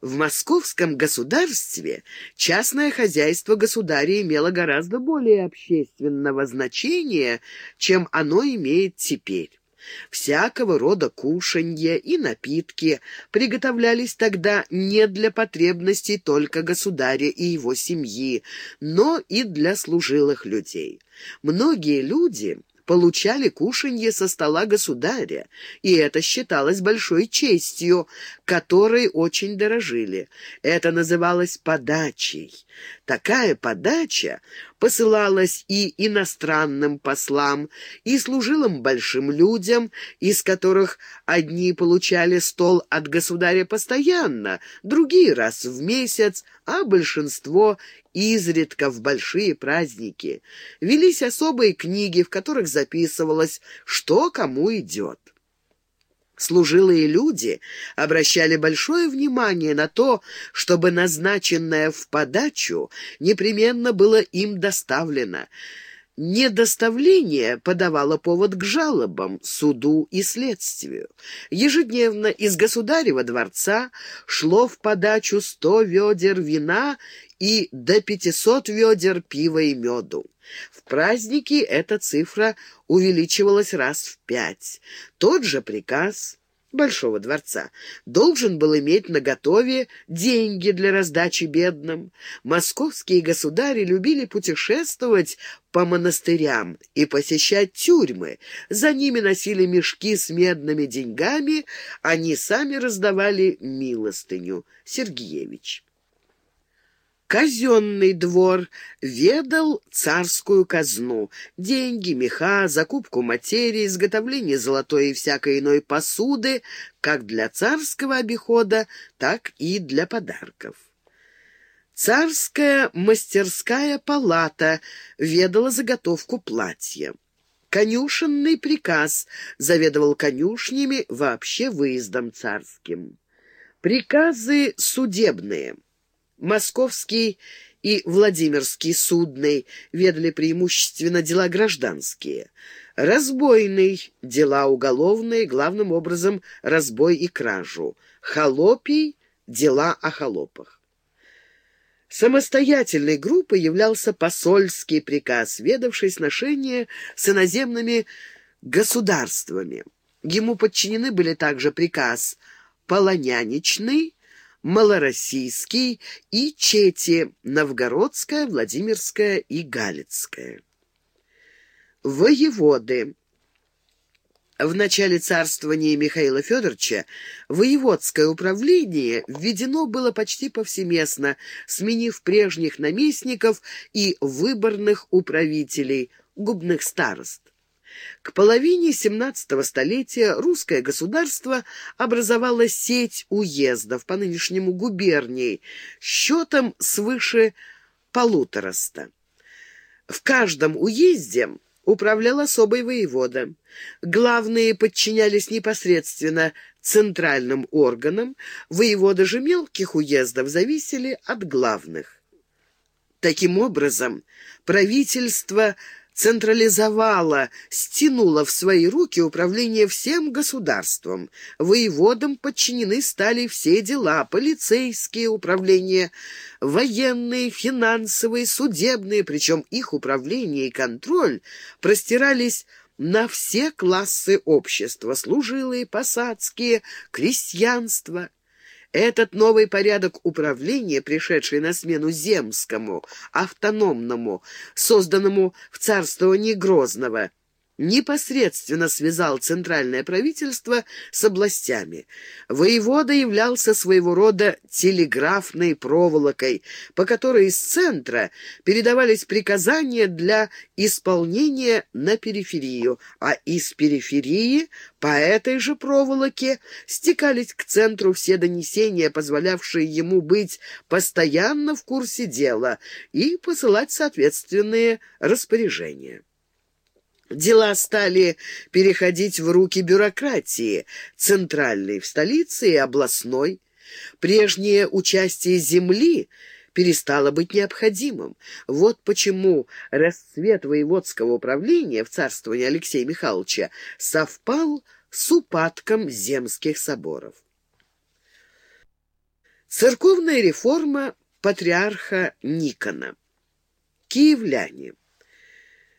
В московском государстве частное хозяйство государя имело гораздо более общественного значения, чем оно имеет теперь. Всякого рода кушанья и напитки приготовлялись тогда не для потребностей только государя и его семьи, но и для служилых людей. Многие люди получали кушанье со стола государя, и это считалось большой честью, которой очень дорожили. Это называлось подачей. Такая подача посылалась и иностранным послам, и служилым большим людям, из которых одни получали стол от государя постоянно, другие раз в месяц, а большинство изредка в большие праздники. Велись особые книги, в которых записывалось, что кому идет. Служилые люди обращали большое внимание на то, чтобы назначенное в подачу непременно было им доставлено. Недоставление подавало повод к жалобам, суду и следствию. Ежедневно из государева дворца шло в подачу сто ведер вина и до пятисот ведер пива и меду. Праздники эта цифра увеличивалась раз в пять. Тот же приказ Большого дворца должен был иметь наготове деньги для раздачи бедным. Московские государи любили путешествовать по монастырям и посещать тюрьмы. За ними носили мешки с медными деньгами, они сами раздавали милостыню. Сергеевич. Казенный двор ведал царскую казну. Деньги, меха, закупку материи, изготовление золотой и всякой иной посуды, как для царского обихода, так и для подарков. Царская мастерская палата ведала заготовку платья. Конюшенный приказ заведовал конюшнями вообще выездом царским. Приказы судебные – Московский и Владимирский судный ведали преимущественно дела гражданские. Разбойный — дела уголовные, главным образом разбой и кражу. Холопий — дела о холопах. Самостоятельной группой являлся посольский приказ, ведавший сношение с иноземными государствами. Ему подчинены были также приказ «Полоняничный», Малороссийский и Чети, Новгородская, Владимирская и Галицкая. Воеводы. В начале царствования Михаила Федоровича воеводское управление введено было почти повсеместно, сменив прежних наместников и выборных управителей, губных старост. К половине XVII столетия русское государство образовало сеть уездов, по нынешнему губернии, счетом свыше полутораста. В каждом уезде управлял особый воевода. Главные подчинялись непосредственно центральным органам, воеводы же мелких уездов зависели от главных. Таким образом, правительство – централизовала, стянула в свои руки управление всем государством. Воеводам подчинены стали все дела, полицейские управления, военные, финансовые, судебные, причем их управление и контроль простирались на все классы общества, служилые, посадские, крестьянство – этот новый порядок управления, пришедший на смену земскому, автономному, созданному в царствовании Грозного, непосредственно связал центральное правительство с областями. Воевода являлся своего рода телеграфной проволокой, по которой из центра передавались приказания для исполнения на периферию, а из периферии по этой же проволоке стекались к центру все донесения, позволявшие ему быть постоянно в курсе дела и посылать соответственные распоряжения. Дела стали переходить в руки бюрократии, центральной в столице и областной. Прежнее участие земли перестало быть необходимым. Вот почему расцвет воеводского управления в царствовании Алексея Михайловича совпал с упадком земских соборов. Церковная реформа патриарха Никона. Киевляне.